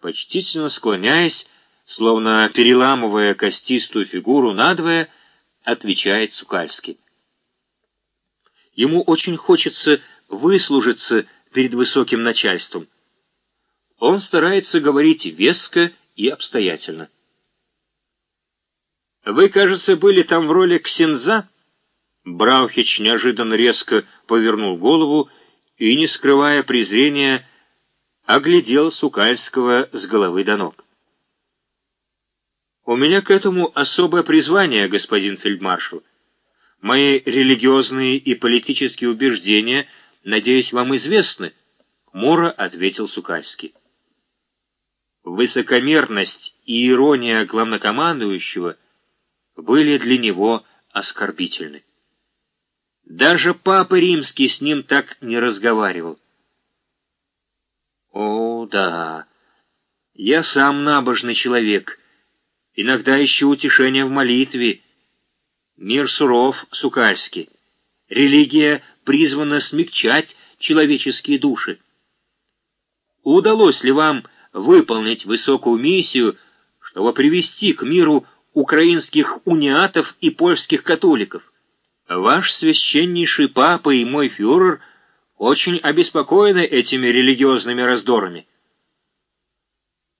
Почтительно склоняясь, словно переламывая костистую фигуру надвое, отвечает Сукальский. Ему очень хочется выслужиться перед высоким начальством. Он старается говорить веско и обстоятельно. «Вы, кажется, были там в роли ксенза?» Браухич неожиданно резко повернул голову и, не скрывая презрения, оглядел Сукальского с головы до ног. «У меня к этому особое призвание, господин фельдмаршал. Мои религиозные и политические убеждения, надеюсь, вам известны», — хмуро ответил Сукальский. Высокомерность и ирония главнокомандующего были для него оскорбительны. Даже Папа Римский с ним так не разговаривал. О, да, я сам набожный человек, иногда ищу утешение в молитве. Мир суров, Сукальский. Религия призвана смягчать человеческие души. Удалось ли вам выполнить высокую миссию, чтобы привести к миру украинских униатов и польских католиков? Ваш священнейший папа и мой фюрер очень обеспокоены этими религиозными раздорами.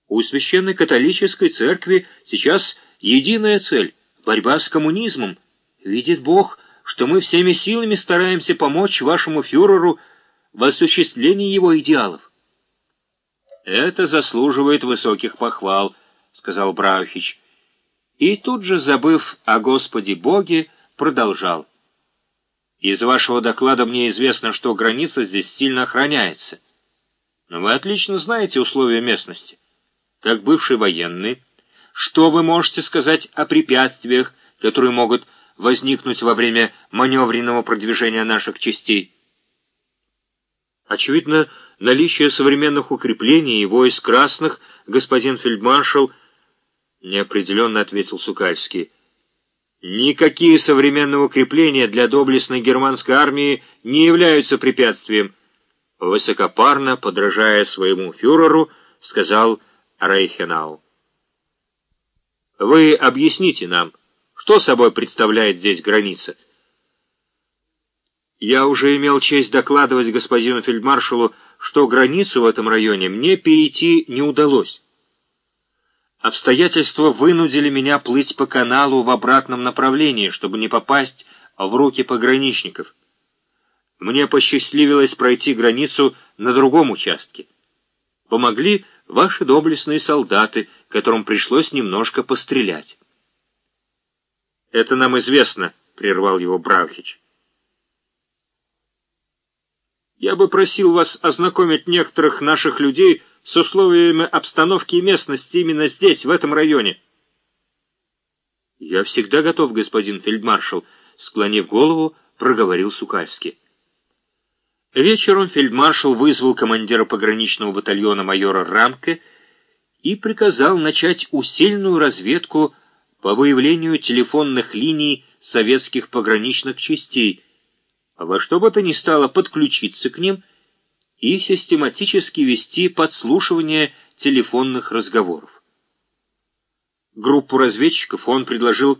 У священной католической церкви сейчас единая цель — борьба с коммунизмом. Видит Бог, что мы всеми силами стараемся помочь вашему фюреру в осуществлении его идеалов. «Это заслуживает высоких похвал», — сказал Браухич. И тут же, забыв о Господе Боге, продолжал. Из вашего доклада мне известно, что граница здесь сильно охраняется. Но вы отлично знаете условия местности. Как бывший военный, что вы можете сказать о препятствиях, которые могут возникнуть во время маневренного продвижения наших частей? Очевидно, наличие современных укреплений и войск красных, господин фельдмаршал, неопределенно ответил Сукальский, Никакие современные укрепления для доблестной германской армии не являются препятствием. Высокопарно, подражая своему фюреру, сказал Рейхенау. Вы объясните нам, что собой представляет здесь граница? Я уже имел честь докладывать господину фельдмаршалу, что границу в этом районе мне перейти не удалось. Обстоятельства вынудили меня плыть по каналу в обратном направлении, чтобы не попасть в руки пограничников. Мне посчастливилось пройти границу на другом участке. Помогли ваши доблестные солдаты, которым пришлось немножко пострелять. «Это нам известно», — прервал его Браухич. «Я бы просил вас ознакомить некоторых наших людей с условиями обстановки и местности именно здесь, в этом районе. «Я всегда готов, господин фельдмаршал», — склонив голову, проговорил Сукальский. Вечером фельдмаршал вызвал командира пограничного батальона майора Рамке и приказал начать усиленную разведку по выявлению телефонных линий советских пограничных частей, а во что бы то ни стало подключиться к ним — и систематически вести подслушивание телефонных разговоров. Группу разведчиков он предложил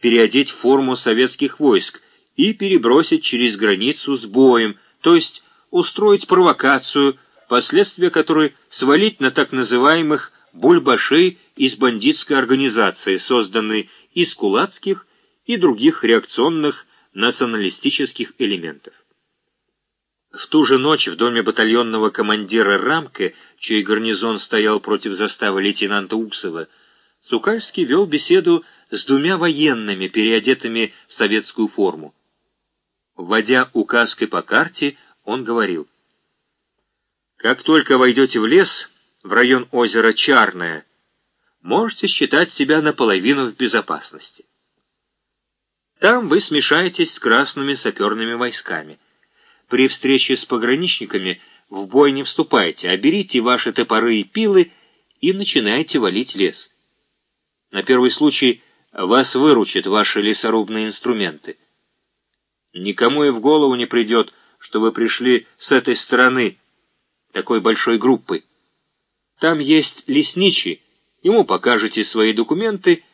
переодеть форму советских войск и перебросить через границу с боем, то есть устроить провокацию, последствия которой свалить на так называемых бульбашей из бандитской организации, созданной из кулацких и других реакционных националистических элементов. В ту же ночь в доме батальонного командира Рамке, чей гарнизон стоял против заставы лейтенанта Уксова, Сукальский вел беседу с двумя военными, переодетыми в советскую форму. Вводя указкой по карте, он говорил, «Как только войдете в лес, в район озера Чарное, можете считать себя наполовину в безопасности. Там вы смешаетесь с красными саперными войсками». При встрече с пограничниками в бой не вступайте, а берите ваши топоры и пилы и начинайте валить лес. На первый случай вас выручат ваши лесорубные инструменты. Никому и в голову не придет, что вы пришли с этой стороны, такой большой группой. Там есть лесничий, ему покажете свои документы,